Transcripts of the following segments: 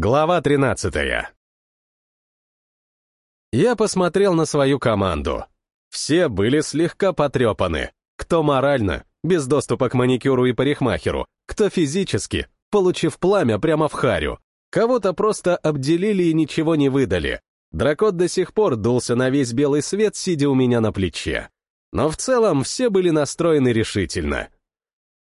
Глава 13 Я посмотрел на свою команду. Все были слегка потрепаны. Кто морально, без доступа к маникюру и парикмахеру, кто физически, получив пламя прямо в харю. Кого-то просто обделили и ничего не выдали. Дракот до сих пор дулся на весь белый свет, сидя у меня на плече. Но в целом все были настроены решительно.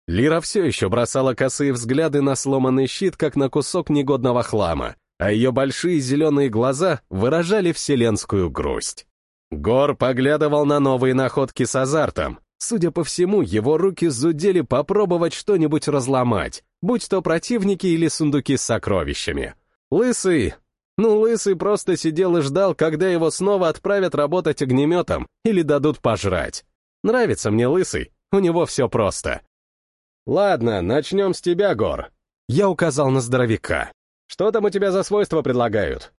Лира все еще бросала косые взгляды на сломанный щит, как на кусок негодного хлама, а ее большие зеленые глаза выражали вселенскую грусть. Гор поглядывал на новые находки с азартом. Судя по всему, его руки зудели попробовать что-нибудь разломать, будь то противники или сундуки с сокровищами. Лысый... Ну, Лысый просто сидел и ждал, когда его снова отправят работать огнеметом или дадут пожрать. Нравится мне Лысый, у него все просто. «Ладно, начнем с тебя, Гор». Я указал на здоровяка. «Что там у тебя за свойства предлагают?»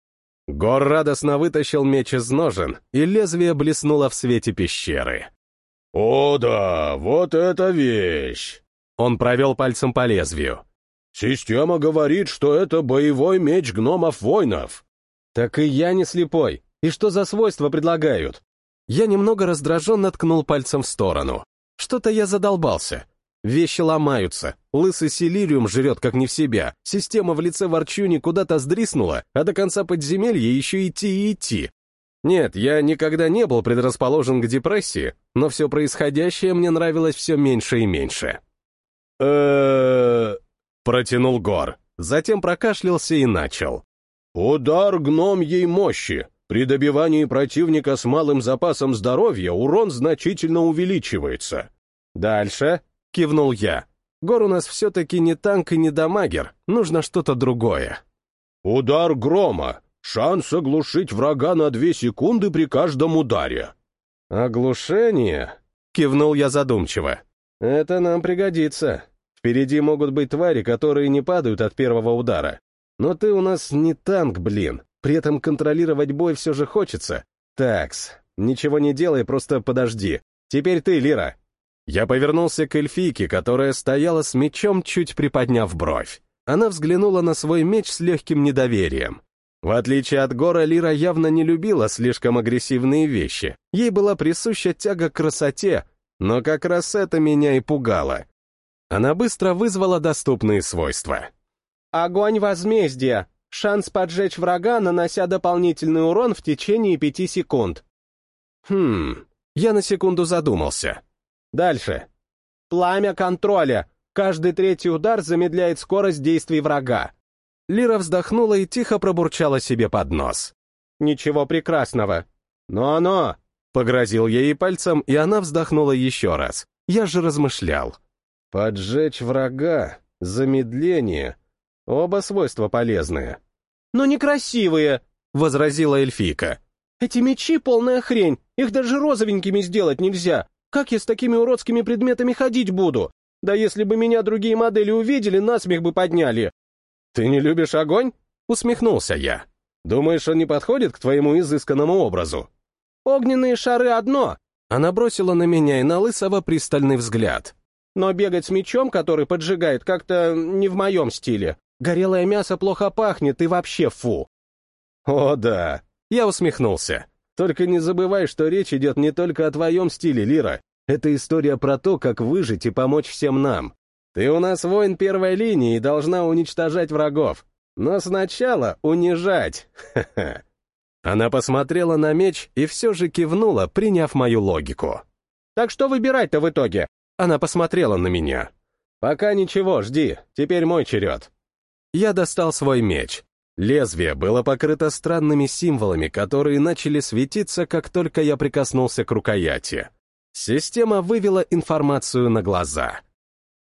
Гор радостно вытащил меч из ножен, и лезвие блеснуло в свете пещеры. «О да, вот это вещь!» Он провел пальцем по лезвию. «Система говорит, что это боевой меч гномов-воинов». «Так и я не слепой. И что за свойства предлагают?» Я немного раздраженно ткнул пальцем в сторону. Что-то я задолбался. Вещи ломаются, лысый силириум жрет как не в себя, система в лице ворчуни куда-то сдриснула, а до конца подземелья еще идти и идти. Нет, я никогда не был предрасположен к депрессии, но все происходящее мне нравилось все меньше и меньше. э протянул Гор, затем прокашлялся и начал. «Удар гномьей мощи. При добивании противника с малым запасом здоровья урон значительно увеличивается. Дальше Кивнул я. Гор у нас все-таки не танк и не дамагер, нужно что-то другое. Удар грома. Шанс оглушить врага на две секунды при каждом ударе. Оглушение? Кивнул я задумчиво. Это нам пригодится. Впереди могут быть твари, которые не падают от первого удара. Но ты у нас не танк, блин. При этом контролировать бой все же хочется. Такс, ничего не делай, просто подожди. Теперь ты, Лира, я повернулся к эльфийке, которая стояла с мечом, чуть приподняв бровь. Она взглянула на свой меч с легким недоверием. В отличие от Гора, Лира явно не любила слишком агрессивные вещи. Ей была присуща тяга к красоте, но как раз это меня и пугало. Она быстро вызвала доступные свойства. «Огонь возмездия. Шанс поджечь врага, нанося дополнительный урон в течение пяти секунд». Хм, я на секунду задумался. Дальше. Пламя контроля. Каждый третий удар замедляет скорость действий врага. Лира вздохнула и тихо пробурчала себе под нос. Ничего прекрасного. Но-но! Погрозил ей пальцем, и она вздохнула еще раз. Я же размышлял. Поджечь врага, замедление. Оба свойства полезные. Но некрасивые, возразила эльфийка. Эти мечи полная хрень, их даже розовенькими сделать нельзя. Как я с такими уродскими предметами ходить буду? Да если бы меня другие модели увидели, насмех бы подняли. Ты не любишь огонь? Усмехнулся я. Думаешь, он не подходит к твоему изысканному образу? Огненные шары одно. Она бросила на меня и на Лысого пристальный взгляд. Но бегать с мечом, который поджигает, как-то не в моем стиле. Горелое мясо плохо пахнет и вообще фу. О, да. Я усмехнулся. Только не забывай, что речь идет не только о твоем стиле, Лира. Это история про то, как выжить и помочь всем нам. Ты у нас воин первой линии и должна уничтожать врагов. Но сначала унижать. Она посмотрела на меч и все же кивнула, приняв мою логику. «Так что выбирать-то в итоге?» Она посмотрела на меня. «Пока ничего, жди, теперь мой черед». Я достал свой меч. Лезвие было покрыто странными символами, которые начали светиться, как только я прикоснулся к рукояти. Система вывела информацию на глаза.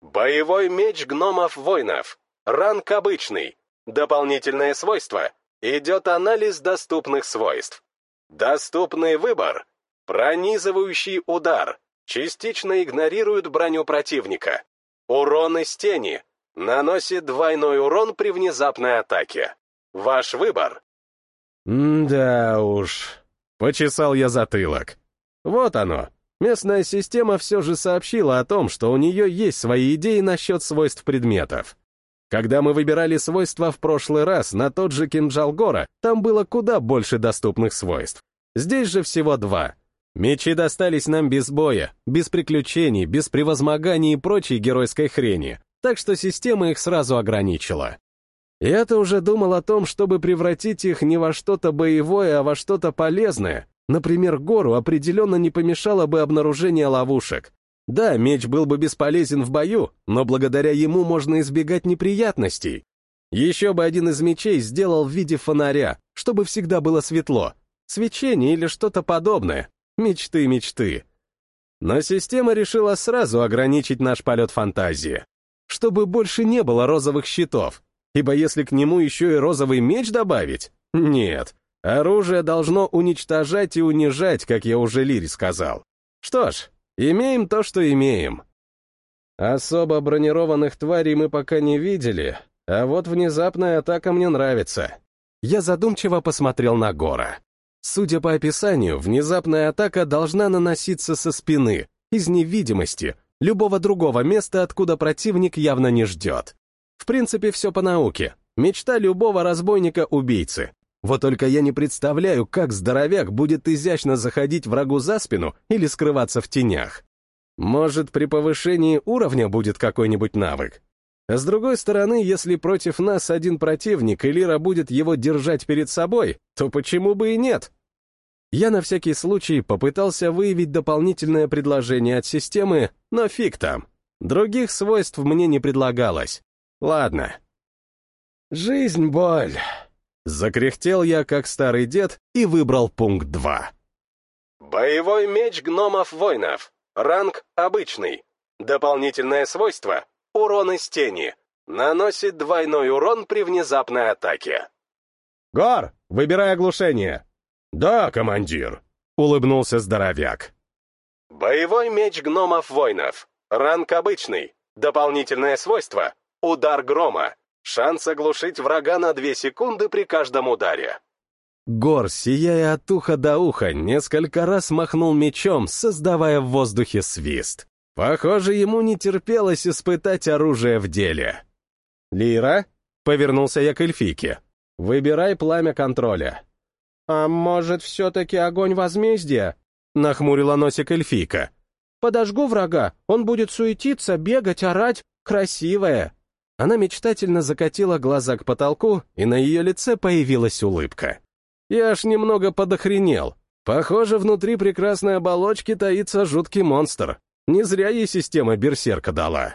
Боевой меч гномов-воинов. Ранг обычный. Дополнительное свойство. Идет анализ доступных свойств. Доступный выбор. Пронизывающий удар. Частично игнорирует броню противника. Урон из тени. Наносит двойной урон при внезапной атаке. Ваш выбор. да уж. Почесал я затылок. Вот оно. Местная система все же сообщила о том, что у нее есть свои идеи насчет свойств предметов. Когда мы выбирали свойства в прошлый раз на тот же кинжал Гора, там было куда больше доступных свойств. Здесь же всего два. Мечи достались нам без боя, без приключений, без превозмоганий и прочей геройской хрени, так что система их сразу ограничила. Я-то уже думал о том, чтобы превратить их не во что-то боевое, а во что-то полезное. Например, гору определенно не помешало бы обнаружение ловушек. Да, меч был бы бесполезен в бою, но благодаря ему можно избегать неприятностей. Еще бы один из мечей сделал в виде фонаря, чтобы всегда было светло. Свечение или что-то подобное. Мечты, мечты. Но система решила сразу ограничить наш полет фантазии. Чтобы больше не было розовых щитов. Ибо если к нему еще и розовый меч добавить... Нет. Оружие должно уничтожать и унижать, как я уже Лире сказал. Что ж, Имеем то, что имеем. Особо бронированных тварей мы пока не видели, а вот внезапная атака мне нравится. Я задумчиво посмотрел на Гора. Судя по описанию, внезапная атака должна наноситься со спины, из невидимости, любого другого места, откуда противник явно не ждет. В принципе, все по науке. Мечта любого разбойника-убийцы. Вот только я не представляю, как здоровяк будет изящно заходить врагу за спину или скрываться в тенях. Может, при повышении уровня будет какой-нибудь навык? А с другой стороны, если против нас один противник, и Лира будет его держать перед собой, то почему бы и нет? Я на всякий случай попытался выявить дополнительное предложение от системы, но фиг там. Других свойств мне не предлагалось. Ладно. Жизнь — боль. Закряхтел я, как старый дед, и выбрал пункт 2. Боевой меч гномов-воинов. Ранг обычный. Дополнительное свойство — урон из тени. Наносит двойной урон при внезапной атаке. «Гор, выбирай оглушение». «Да, командир», — улыбнулся здоровяк. Боевой меч гномов-воинов. Ранг обычный. Дополнительное свойство — удар грома. Шанс оглушить врага на две секунды при каждом ударе. Гор, сияя от уха до уха, несколько раз махнул мечом, создавая в воздухе свист. Похоже, ему не терпелось испытать оружие в деле. «Лира?» — повернулся я к эльфике. «Выбирай пламя контроля». «А может, все-таки огонь возмездия?» — нахмурила носик эльфика. «Подожгу врага, он будет суетиться, бегать, орать. Красивое!» Она мечтательно закатила глаза к потолку, и на ее лице появилась улыбка. Я аж немного подохренел. Похоже, внутри прекрасной оболочки таится жуткий монстр. Не зря ей система берсерка дала.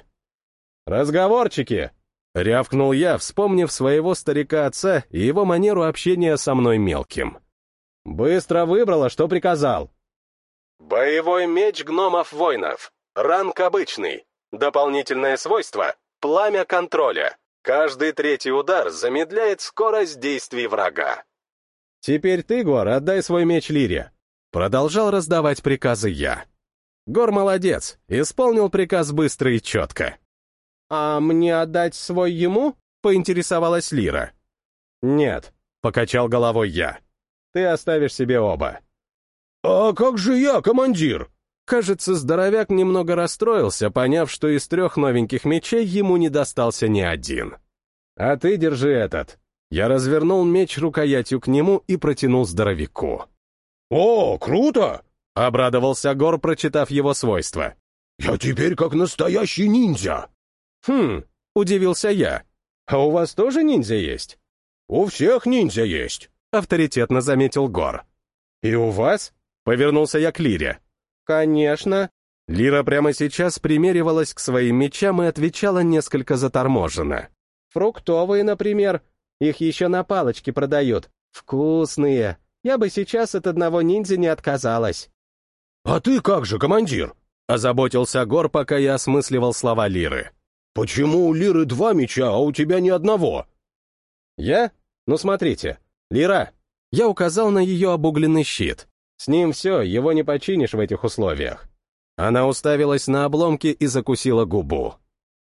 «Разговорчики!» — рявкнул я, вспомнив своего старика-отца и его манеру общения со мной мелким. «Быстро выбрала, что приказал». «Боевой меч гномов-воинов. Ранг обычный. Дополнительное свойство Пламя контроля. Каждый третий удар замедляет скорость действий врага. «Теперь ты, Гор, отдай свой меч Лире». Продолжал раздавать приказы я. Гор молодец, исполнил приказ быстро и четко. «А мне отдать свой ему?» — поинтересовалась Лира. «Нет», — покачал головой я. «Ты оставишь себе оба». «А как же я, командир?» Кажется, здоровяк немного расстроился, поняв, что из трех новеньких мечей ему не достался ни один. «А ты держи этот». Я развернул меч рукоятью к нему и протянул здоровяку. «О, круто!» — обрадовался Гор, прочитав его свойства. «Я теперь как настоящий ниндзя!» «Хм», — удивился я. «А у вас тоже ниндзя есть?» «У всех ниндзя есть», — авторитетно заметил Гор. «И у вас?» — повернулся я к Лире. «Конечно». Лира прямо сейчас примеривалась к своим мечам и отвечала несколько заторможенно. «Фруктовые, например. Их еще на палочке продают. Вкусные. Я бы сейчас от одного ниндзя не отказалась». «А ты как же, командир?» — озаботился Гор, пока я осмысливал слова Лиры. «Почему у Лиры два меча, а у тебя ни одного?» «Я? Ну смотрите. Лира». Я указал на ее обугленный щит. С ним все, его не починишь в этих условиях. Она уставилась на обломки и закусила губу.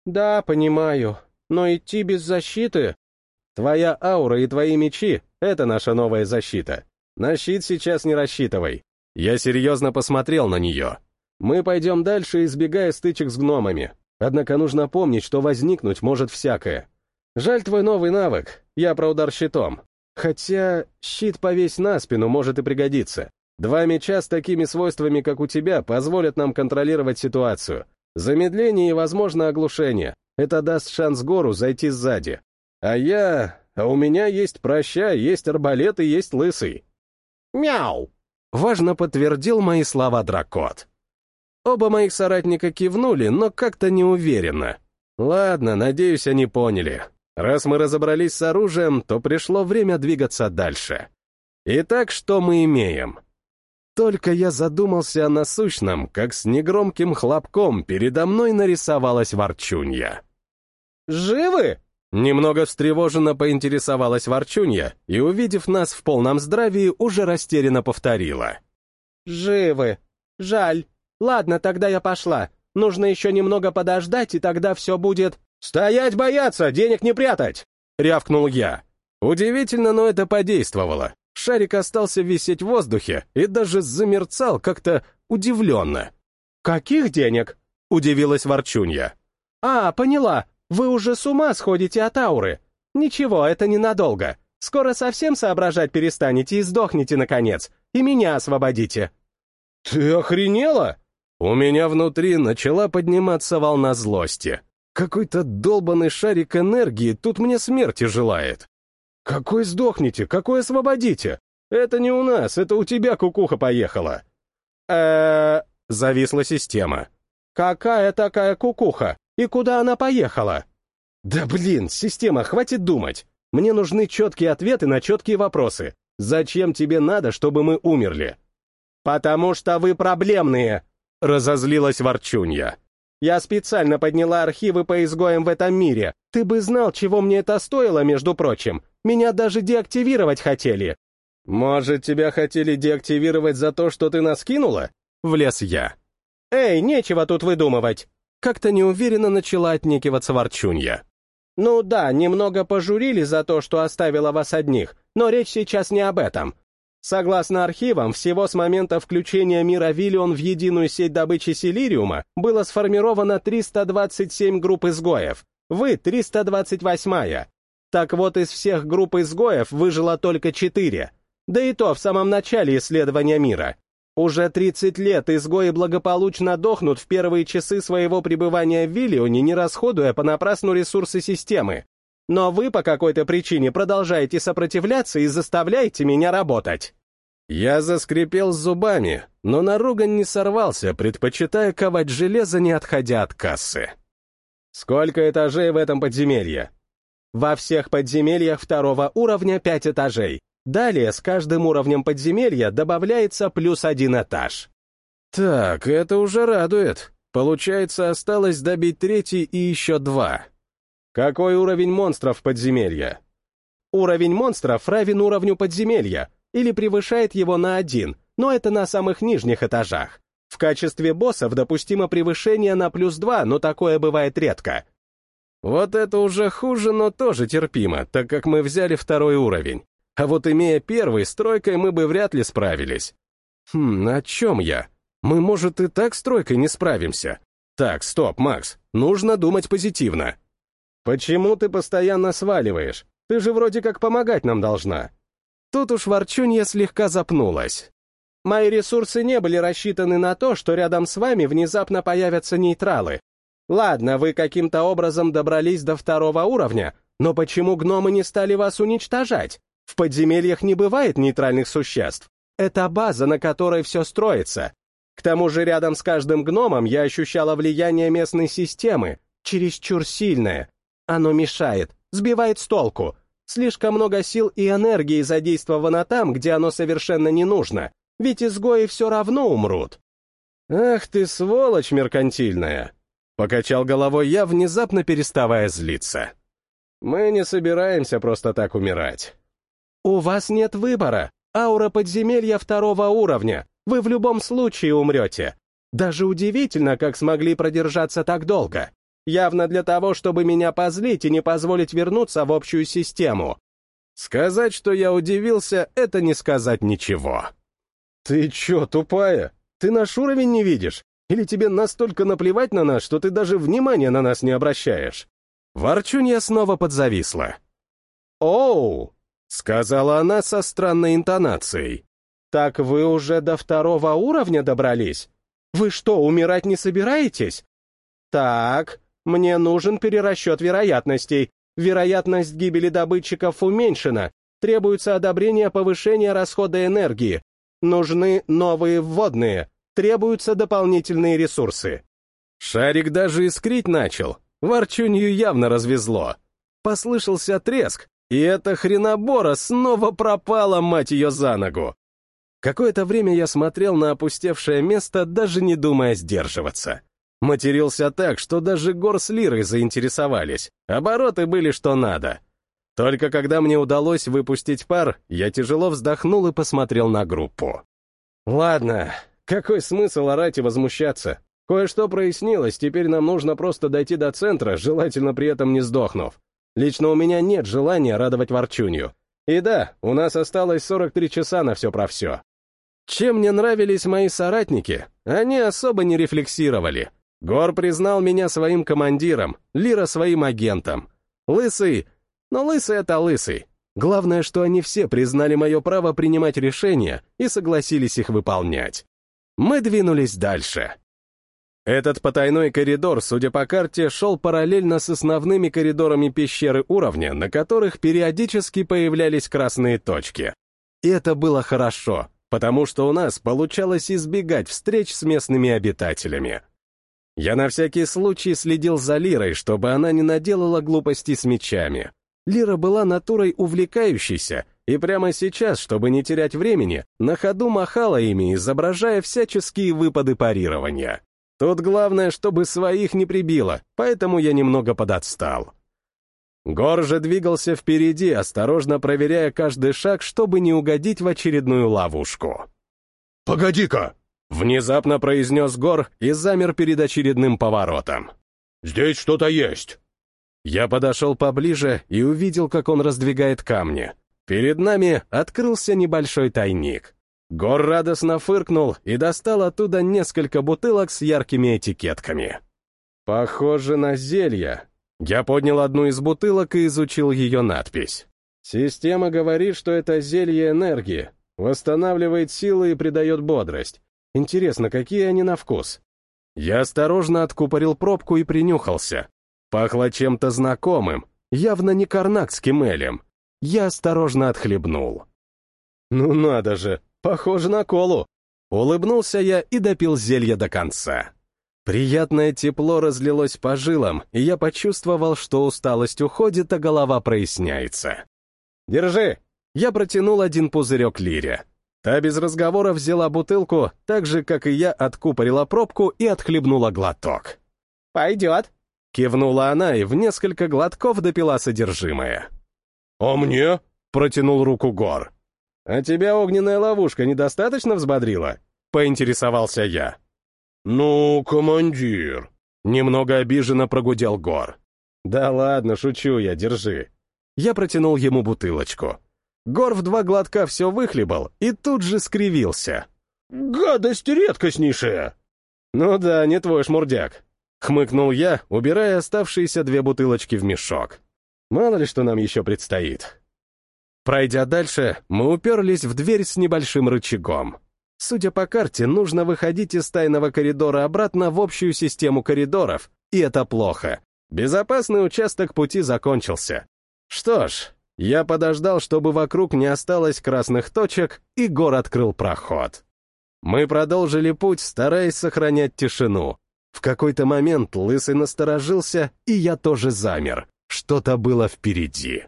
«Да, понимаю, но идти без защиты...» «Твоя аура и твои мечи — это наша новая защита. На щит сейчас не рассчитывай». Я серьезно посмотрел на нее. «Мы пойдем дальше, избегая стычек с гномами. Однако нужно помнить, что возникнуть может всякое. Жаль твой новый навык, я про удар щитом. Хотя щит повесь на спину может и пригодиться. Два меча с такими свойствами, как у тебя, позволят нам контролировать ситуацию. Замедление и, возможно, оглушение. Это даст шанс гору зайти сзади. А я... А у меня есть проща, есть арбалет и есть лысый. Мяу! Важно подтвердил мои слова дракот. Оба моих соратника кивнули, но как-то неуверенно. Ладно, надеюсь, они поняли. Раз мы разобрались с оружием, то пришло время двигаться дальше. Итак, что мы имеем? Только я задумался о насущном, как с негромким хлопком передо мной нарисовалась ворчунья. «Живы?» Немного встревоженно поинтересовалась ворчунья и, увидев нас в полном здравии, уже растерянно повторила. «Живы. Жаль. Ладно, тогда я пошла. Нужно еще немного подождать, и тогда все будет...» «Стоять бояться, денег не прятать!» — рявкнул я. Удивительно, но это подействовало. Шарик остался висеть в воздухе и даже замерцал как-то удивленно. «Каких денег?» — удивилась Ворчунья. «А, поняла. Вы уже с ума сходите от ауры. Ничего, это ненадолго. Скоро совсем соображать перестанете и сдохнете, наконец. И меня освободите». «Ты охренела?» У меня внутри начала подниматься волна злости. Какой-то долбанный шарик энергии тут мне смерти желает. Какой сдохните, какой освободите? Это не у нас, это у тебя кукуха поехала. э зависла система. Какая такая кукуха? И куда она поехала? Да блин, система, хватит думать. Мне нужны четкие ответы на четкие вопросы. Зачем тебе надо, чтобы мы умерли? Потому что вы проблемные, разозлилась Ворчунья. Я специально подняла архивы по изгоям в этом мире. Ты бы знал, чего мне это стоило, между прочим. Меня даже деактивировать хотели. Может, тебя хотели деактивировать за то, что ты нас кинула? Влез я. Эй, нечего тут выдумывать. Как-то неуверенно начала отнекиваться Ворчунья. Ну да, немного пожурили за то, что оставила вас одних, но речь сейчас не об этом. Согласно архивам, всего с момента включения мира Виллион в единую сеть добычи Силириума было сформировано 327 групп изгоев. Вы — 328-я. Так вот, из всех групп изгоев выжило только 4. Да и то в самом начале исследования мира. Уже 30 лет изгои благополучно дохнут в первые часы своего пребывания в Виллионе, не расходуя понапрасну ресурсы системы. Но вы по какой-то причине продолжаете сопротивляться и заставляете меня работать. Я заскрипел зубами, но на ругань не сорвался, предпочитая ковать железо, не отходя от кассы. Сколько этажей в этом подземелье? Во всех подземельях второго уровня 5 этажей. Далее с каждым уровнем подземелья добавляется плюс один этаж. Так, это уже радует. Получается, осталось добить третий и еще два. Какой уровень монстров подземелья? Уровень монстров равен уровню подземелья, или превышает его на один, но это на самых нижних этажах. В качестве боссов допустимо превышение на плюс два, но такое бывает редко. Вот это уже хуже, но тоже терпимо, так как мы взяли второй уровень. А вот имея первый, стройкой мы бы вряд ли справились. Хм, о чем я? Мы, может, и так стройкой не справимся. Так, стоп, Макс, нужно думать позитивно. Почему ты постоянно сваливаешь? Ты же вроде как помогать нам должна. Тут уж ворчунья слегка запнулась. Мои ресурсы не были рассчитаны на то, что рядом с вами внезапно появятся нейтралы. Ладно, вы каким-то образом добрались до второго уровня, но почему гномы не стали вас уничтожать? В подземельях не бывает нейтральных существ. Это база, на которой все строится. К тому же рядом с каждым гномом я ощущала влияние местной системы, чересчур сильное. Оно мешает, сбивает с толку. Слишком много сил и энергии задействовано там, где оно совершенно не нужно, ведь изгои все равно умрут. «Ах ты, сволочь меркантильная!» Покачал головой я, внезапно переставая злиться. «Мы не собираемся просто так умирать. «У вас нет выбора. Аура подземелья второго уровня. Вы в любом случае умрете. Даже удивительно, как смогли продержаться так долго. Явно для того, чтобы меня позлить и не позволить вернуться в общую систему». Сказать, что я удивился, это не сказать ничего. «Ты чё, тупая? Ты наш уровень не видишь? Или тебе настолько наплевать на нас, что ты даже внимания на нас не обращаешь?» Ворчунья снова подзависла. «Оу!» — сказала она со странной интонацией. «Так вы уже до второго уровня добрались? Вы что, умирать не собираетесь? Так, мне нужен перерасчет вероятностей. Вероятность гибели добытчиков уменьшена. Требуется одобрение повышения расхода энергии. Нужны новые вводные. Требуются дополнительные ресурсы. Шарик даже искрить начал. Ворчунью явно развезло. Послышался треск, и эта хренобора снова пропала, мать ее, за ногу. Какое-то время я смотрел на опустевшее место, даже не думая сдерживаться. Матерился так, что даже гор с лирой заинтересовались. Обороты были что надо. Только когда мне удалось выпустить пар, я тяжело вздохнул и посмотрел на группу. Ладно, какой смысл орать и возмущаться? Кое-что прояснилось, теперь нам нужно просто дойти до центра, желательно при этом не сдохнув. Лично у меня нет желания радовать ворчунью. И да, у нас осталось 43 часа на все про все. Чем мне нравились мои соратники, они особо не рефлексировали. Гор признал меня своим командиром, Лира своим агентом. Лысый... Но лысый — это лысый. Главное, что они все признали мое право принимать решения и согласились их выполнять. Мы двинулись дальше. Этот потайной коридор, судя по карте, шел параллельно с основными коридорами пещеры уровня, на которых периодически появлялись красные точки. И это было хорошо, потому что у нас получалось избегать встреч с местными обитателями. Я на всякий случай следил за Лирой, чтобы она не наделала глупостей с мечами. Лира была натурой увлекающейся, и прямо сейчас, чтобы не терять времени, на ходу махала ими, изображая всяческие выпады парирования. Тут главное, чтобы своих не прибило, поэтому я немного подотстал. Гор же двигался впереди, осторожно проверяя каждый шаг, чтобы не угодить в очередную ловушку. «Погоди-ка!» Внезапно произнес Гор и замер перед очередным поворотом. «Здесь что-то есть!» Я подошел поближе и увидел, как он раздвигает камни. Перед нами открылся небольшой тайник. Гор радостно фыркнул и достал оттуда несколько бутылок с яркими этикетками. «Похоже на зелье». Я поднял одну из бутылок и изучил ее надпись. «Система говорит, что это зелье энергии, восстанавливает силы и придает бодрость. Интересно, какие они на вкус? Я осторожно откупорил пробку и принюхался. Пахло чем-то знакомым, явно не карнакским элем. Я осторожно отхлебнул. Ну надо же, похоже на колу. Улыбнулся я и допил зелье до конца. Приятное тепло разлилось по жилам, и я почувствовал, что усталость уходит, а голова проясняется. «Держи!» Я протянул один пузырек Лире. Та без разговора взяла бутылку, так же, как и я, откупорила пробку и отхлебнула глоток. «Пойдет», — кивнула она и в несколько глотков допила содержимое. «А мне?» — протянул руку Гор. «А тебя огненная ловушка недостаточно взбодрила?» — поинтересовался я. «Ну, командир...» — немного обиженно прогудел Гор. «Да ладно, шучу я, держи». Я протянул ему бутылочку. Гор в два глотка все выхлебал и тут же скривился. «Гадость редкостнейшая!» «Ну да, не твой шмурдяк», — хмыкнул я, убирая оставшиеся две бутылочки в мешок. «Мало ли что нам еще предстоит». Пройдя дальше, мы уперлись в дверь с небольшим рычагом. Судя по карте, нужно выходить из тайного коридора обратно в общую систему коридоров, и это плохо. Безопасный участок пути закончился. Что ж, я подождал, чтобы вокруг не осталось красных точек, и Гор открыл проход. Мы продолжили путь, стараясь сохранять тишину. В какой-то момент Лысый насторожился, и я тоже замер. Что-то было впереди.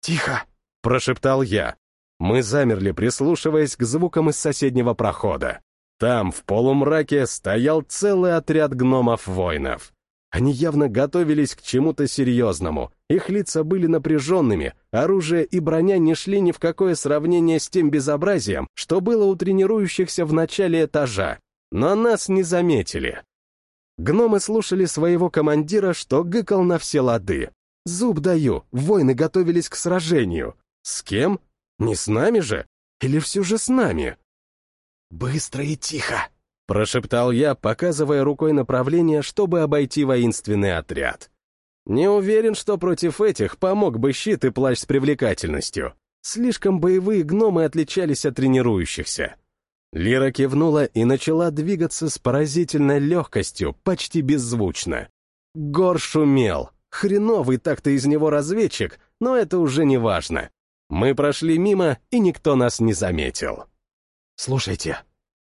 «Тихо!» — прошептал я. Мы замерли, прислушиваясь к звукам из соседнего прохода. Там, в полумраке, стоял целый отряд гномов-воинов. Они явно готовились к чему-то серьезному, их лица были напряженными, оружие и броня не шли ни в какое сравнение с тем безобразием, что было у тренирующихся в начале этажа, но нас не заметили. Гномы слушали своего командира, что гыкал на все лады. Зуб даю, воины готовились к сражению. С кем? Не с нами же? Или все же с нами? «Быстро и тихо!» — прошептал я, показывая рукой направление, чтобы обойти воинственный отряд. Не уверен, что против этих помог бы щит и плащ с привлекательностью. Слишком боевые гномы отличались от тренирующихся. Лира кивнула и начала двигаться с поразительной легкостью, почти беззвучно. Гор шумел. Хреновый так-то из него разведчик, но это уже не важно. Мы прошли мимо, и никто нас не заметил. «Слушайте», —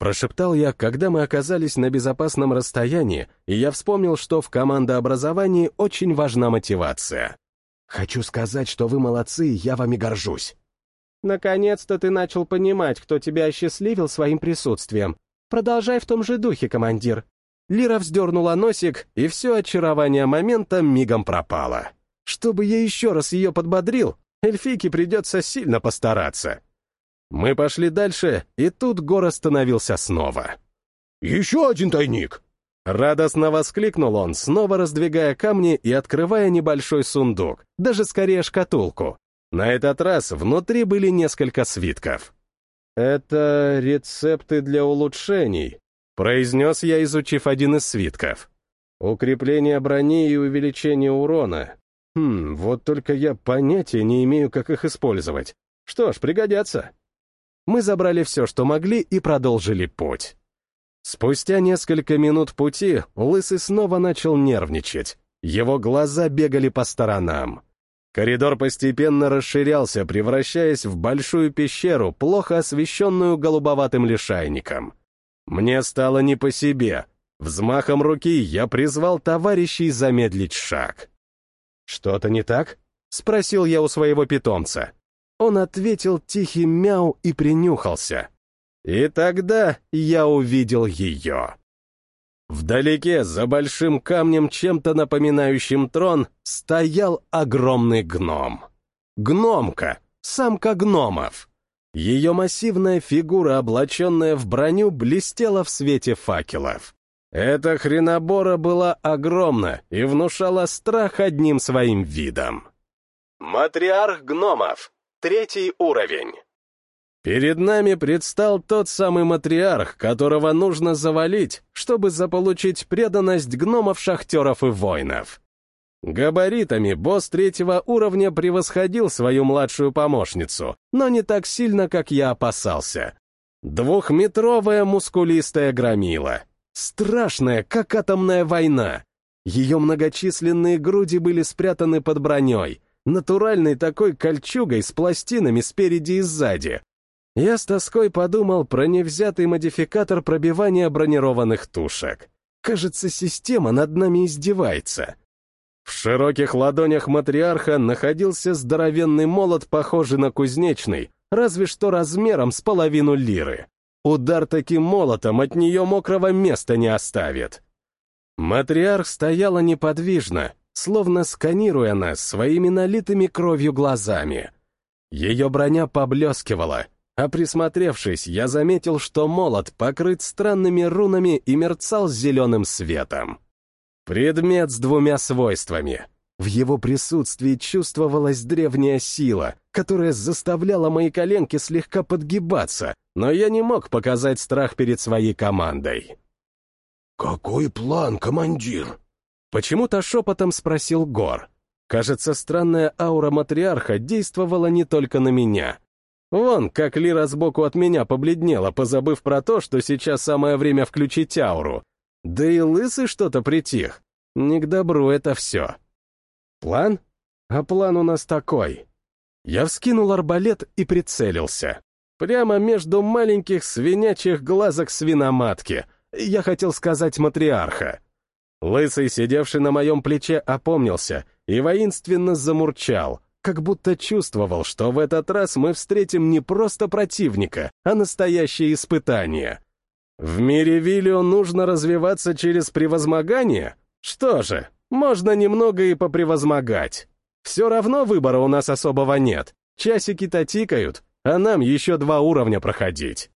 прошептал я, когда мы оказались на безопасном расстоянии, и я вспомнил, что в командообразовании очень важна мотивация. «Хочу сказать, что вы молодцы, и я вами горжусь. Наконец-то ты начал понимать, кто тебя осчастливил своим присутствием. Продолжай в том же духе, командир. Лира вздернула носик, и все очарование момента мигом пропало. Чтобы я еще раз ее подбодрил, эльфийке придется сильно постараться. Мы пошли дальше, и тут Гор остановился снова. «Еще один тайник!» Радостно воскликнул он, снова раздвигая камни и открывая небольшой сундук, даже скорее шкатулку. На этот раз внутри были несколько свитков. «Это рецепты для улучшений», — произнес я, изучив один из свитков. «Укрепление брони и увеличение урона. Хм, вот только я понятия не имею, как их использовать. Что ж, пригодятся». Мы забрали все, что могли, и продолжили путь. Спустя несколько минут пути Лысый снова начал нервничать. Его глаза бегали по сторонам. Коридор постепенно расширялся, превращаясь в большую пещеру, плохо освещенную голубоватым лишайником. Мне стало не по себе. Взмахом руки я призвал товарищей замедлить шаг. «Что-то не так?» — спросил я у своего питомца. Он ответил тихим мяу и принюхался. И тогда я увидел ее. Вдалеке, за большим камнем, чем-то напоминающим трон, стоял огромный гном. Гномка, самка гномов. Ее массивная фигура, облаченная в броню, блестела в свете факелов. Эта хренобора была огромна и внушала страх одним своим видом. Матриарх гномов. Третий уровень. Перед нами предстал тот самый матриарх, которого нужно завалить, чтобы заполучить преданность гномов, шахтеров и воинов. Габаритами босс третьего уровня превосходил свою младшую помощницу, но не так сильно, как я опасался. Двухметровая мускулистая громила. Страшная, как атомная война. Ее многочисленные груди были спрятаны под броней, натуральной такой кольчугой с пластинами спереди и сзади, я с тоской подумал про невзятый модификатор пробивания бронированных тушек. Кажется, система над нами издевается. В широких ладонях матриарха находился здоровенный молот, похожий на кузнечный, разве что размером с половину лиры. Удар таким молотом от нее мокрого места не оставит. Матриарх стояла неподвижно, словно сканируя нас своими налитыми кровью глазами. Ее броня поблескивала, а присмотревшись, я заметил, что молот покрыт странными рунами и мерцал зеленым светом. Предмет с двумя свойствами. В его присутствии чувствовалась древняя сила, которая заставляла мои коленки слегка подгибаться, но я не мог показать страх перед своей командой. «Какой план, командир?» Почему-то шепотом спросил Гор. Кажется, странная аура матриарха действовала не только на меня. Вон, как Лира сбоку от меня побледнела, позабыв про то, что сейчас самое время включить ауру. Да и лысый что-то притих. Не к добру это все. План? А план у нас такой. Я вскинул арбалет и прицелился. Прямо между маленьких свинячих глазок свиноматки. Я хотел сказать матриарха. Лысый, сидевший на моем плече, опомнился и воинственно замурчал — как будто чувствовал, что в этот раз мы встретим не просто противника, а настоящее испытание. В мире Виллио нужно развиваться через превозмогание? Что же, можно немного и попревозмогать. Все равно выбора у нас особого нет. Часики-то тикают, а нам еще два уровня проходить.